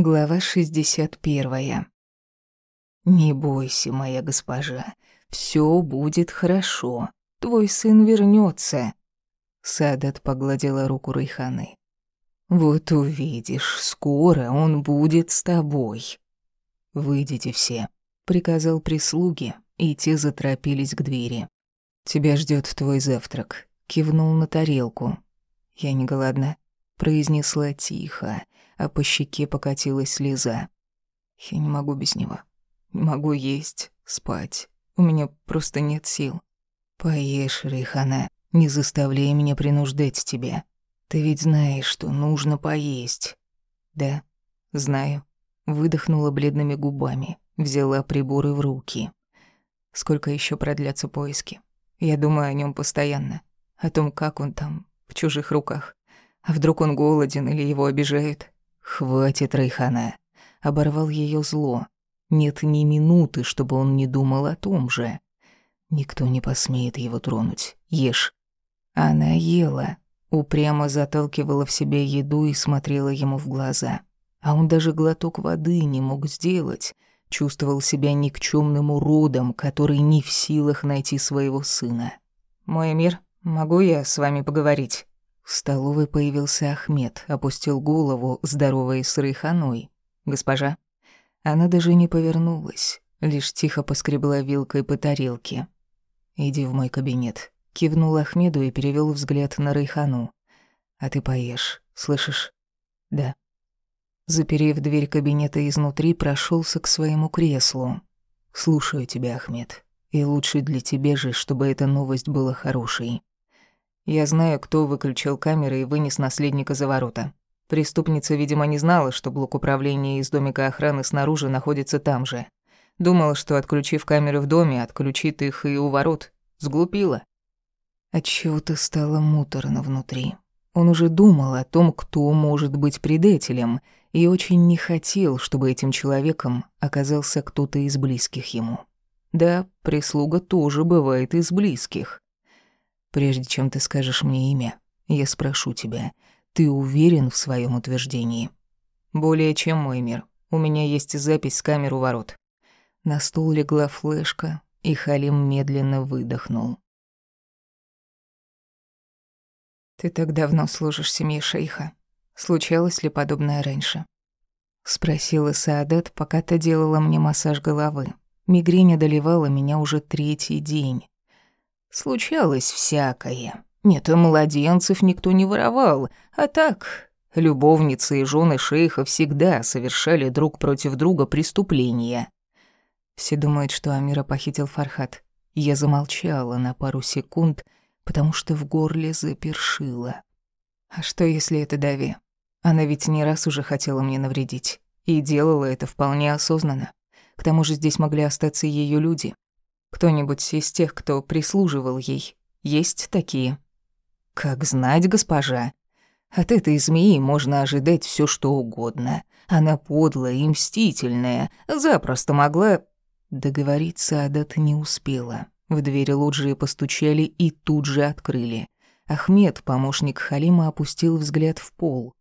Глава 61. «Не бойся, моя госпожа, все будет хорошо. Твой сын вернется. Садат погладила руку Райханы. «Вот увидишь, скоро он будет с тобой». «Выйдите все», — приказал прислуге, и те заторопились к двери. «Тебя ждет твой завтрак», — кивнул на тарелку. «Я не голодна», — произнесла тихо, — а по щеке покатилась слеза. Я не могу без него. Не могу есть, спать. У меня просто нет сил. Поешь, Рейхана, не заставляй меня принуждать тебя. Ты ведь знаешь, что нужно поесть. Да, знаю. Выдохнула бледными губами, взяла приборы в руки. Сколько еще продлятся поиски? Я думаю о нем постоянно. О том, как он там, в чужих руках. А вдруг он голоден или его обижают? «Хватит, Райхана!» — оборвал ее зло. Нет ни минуты, чтобы он не думал о том же. Никто не посмеет его тронуть. Ешь. Она ела, упрямо заталкивала в себя еду и смотрела ему в глаза. А он даже глоток воды не мог сделать. Чувствовал себя никчемным уродом, который не в силах найти своего сына. «Мой мир, могу я с вами поговорить?» В столовой появился Ахмед, опустил голову, здороваясь с Рейханой. «Госпожа?» Она даже не повернулась, лишь тихо поскребла вилкой по тарелке. «Иди в мой кабинет», — кивнул Ахмеду и перевел взгляд на Рейхану. «А ты поешь, слышишь?» «Да». Заперев дверь кабинета изнутри, прошелся к своему креслу. «Слушаю тебя, Ахмед. И лучше для тебя же, чтобы эта новость была хорошей. Я знаю, кто выключил камеры и вынес наследника за ворота. Преступница, видимо, не знала, что блок управления из домика охраны снаружи находится там же. Думала, что, отключив камеры в доме, отключит их и у ворот. Сглупила. Отчего-то стало муторно внутри. Он уже думал о том, кто может быть предателем, и очень не хотел, чтобы этим человеком оказался кто-то из близких ему. Да, прислуга тоже бывает из близких. Прежде чем ты скажешь мне имя, я спрошу тебя, ты уверен в своем утверждении? Более чем, мой мир. У меня есть запись с камер у ворот. На стол легла флешка, и Халим медленно выдохнул. Ты так давно служишь семье шейха. Случалось ли подобное раньше? Спросила Саадат, пока ты делала мне массаж головы. Мигрень одолевала меня уже третий день. Случалось всякое. Нет, и младенцев никто не воровал, а так, любовницы и жены шейха всегда совершали друг против друга преступления. Все думают, что Амира похитил Фархат. Я замолчала на пару секунд, потому что в горле запершило. А что, если это Дави? Она ведь не раз уже хотела мне навредить. И делала это вполне осознанно. К тому же здесь могли остаться ее люди. Кто-нибудь из тех, кто прислуживал ей, есть такие? Как знать, госпожа. От этой змеи можно ожидать все, что угодно. Она подлая и мстительная, запросто могла... Договориться Адат не успела. В двери лоджии постучали и тут же открыли. Ахмед, помощник Халима, опустил взгляд в пол.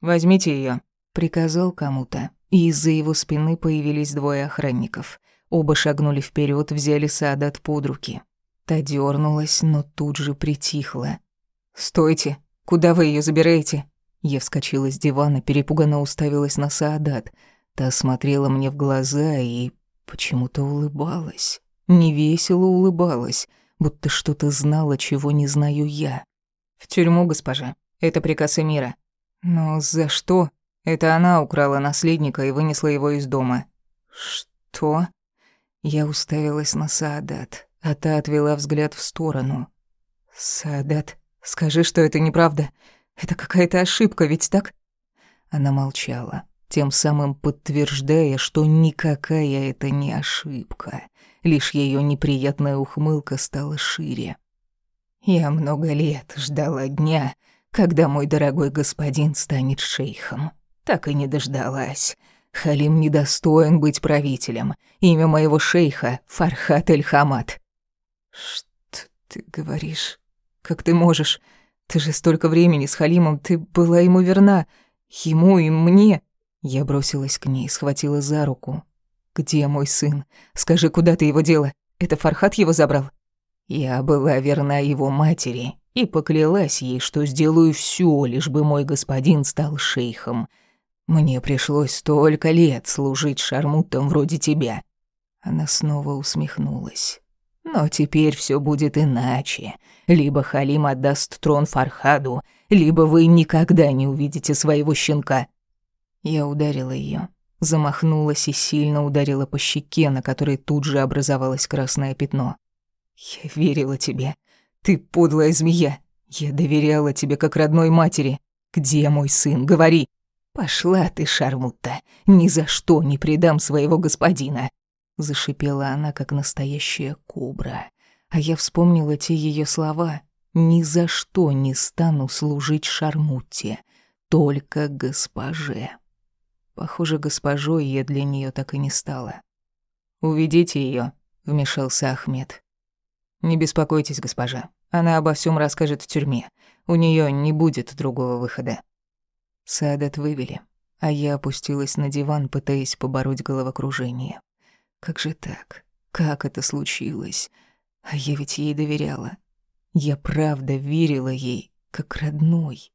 «Возьмите ее, приказал кому-то, и из-за его спины появились двое охранников. Оба шагнули вперед, взяли Саадат под руки. Та дернулась, но тут же притихла. «Стойте! Куда вы ее забираете?» Я вскочила с дивана, перепуганно уставилась на Саадат. Та смотрела мне в глаза и почему-то улыбалась. Невесело улыбалась, будто что-то знала, чего не знаю я. «В тюрьму, госпожа. Это приказ Эмира». «Но за что?» «Это она украла наследника и вынесла его из дома». «Что?» Я уставилась на Саадат, а та отвела взгляд в сторону. «Саадат, скажи, что это неправда. Это какая-то ошибка, ведь так?» Она молчала, тем самым подтверждая, что никакая это не ошибка. Лишь ее неприятная ухмылка стала шире. «Я много лет ждала дня, когда мой дорогой господин станет шейхом. Так и не дождалась. Халим недостоин быть правителем. Имя моего шейха — Фархат Эль-Хамад». «Что ты говоришь? Как ты можешь? Ты же столько времени с Халимом, ты была ему верна. Ему и мне. Я бросилась к ней, схватила за руку. «Где мой сын? Скажи, куда ты его дела? Это Фархат его забрал?» Я была верна его матери и поклялась ей, что сделаю все, лишь бы мой господин стал шейхом. Мне пришлось столько лет служить шармутам вроде тебя. Она снова усмехнулась. Но теперь все будет иначе. Либо Халим отдаст трон Фархаду, либо вы никогда не увидите своего щенка. Я ударила ее, замахнулась и сильно ударила по щеке, на которой тут же образовалось красное пятно. Я верила тебе. Ты подлая змея. Я доверяла тебе как родной матери. Где мой сын? Говори. Пошла ты, шармутта. Ни за что не предам своего господина. Зашипела она, как настоящая кобра. А я вспомнила те ее слова. Ни за что не стану служить шармутте. Только госпоже. Похоже, госпожой я для нее так и не стала. «Уведите ее, вмешался Ахмед. «Не беспокойтесь, госпожа. Она обо всем расскажет в тюрьме. У нее не будет другого выхода». Садат вывели, а я опустилась на диван, пытаясь побороть головокружение. Как же так? Как это случилось? А я ведь ей доверяла. Я правда верила ей, как родной.